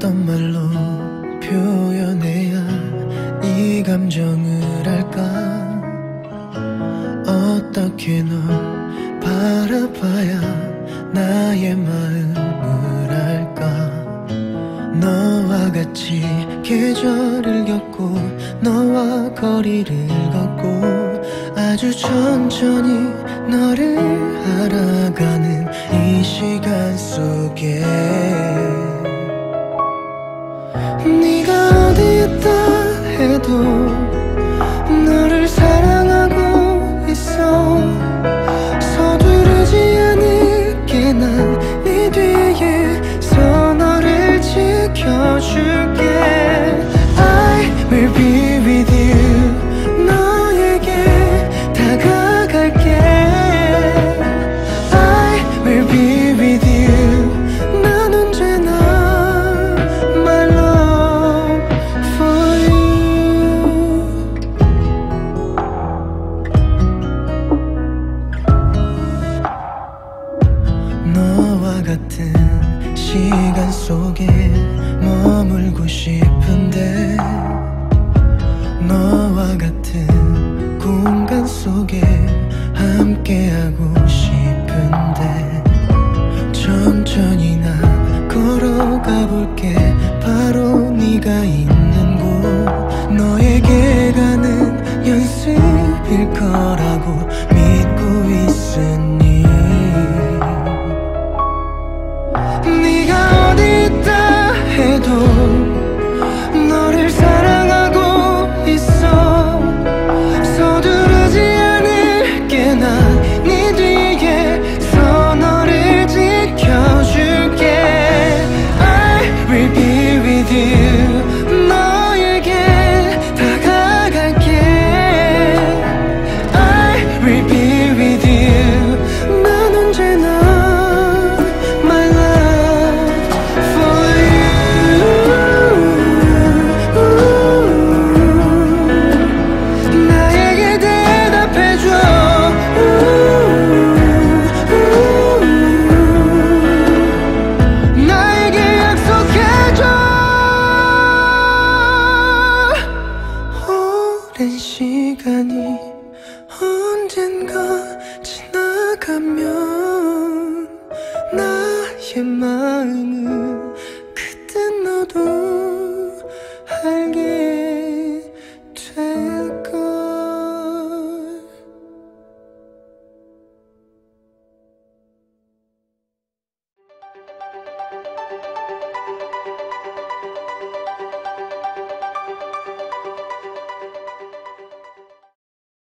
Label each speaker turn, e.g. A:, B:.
A: 어떤 말로 표현해야 이 감정을 할까? 어떻게 널 바라봐야 나의 마음을 알까? 너와 같이 계절을 겪고 너와 거리를 걷고 아주 천천히 너를 알아가는 이 시간 속에 네가 어디 있다 해도 너를 사랑하고 있어 같은 시간 속에 머물고 싶은데 너와 같은 공간 속에 함께하고 싶은데 천천히 나 걸어가 볼게. 바로 네가 있는 시간이 언젠가 지나가면 나의 마음은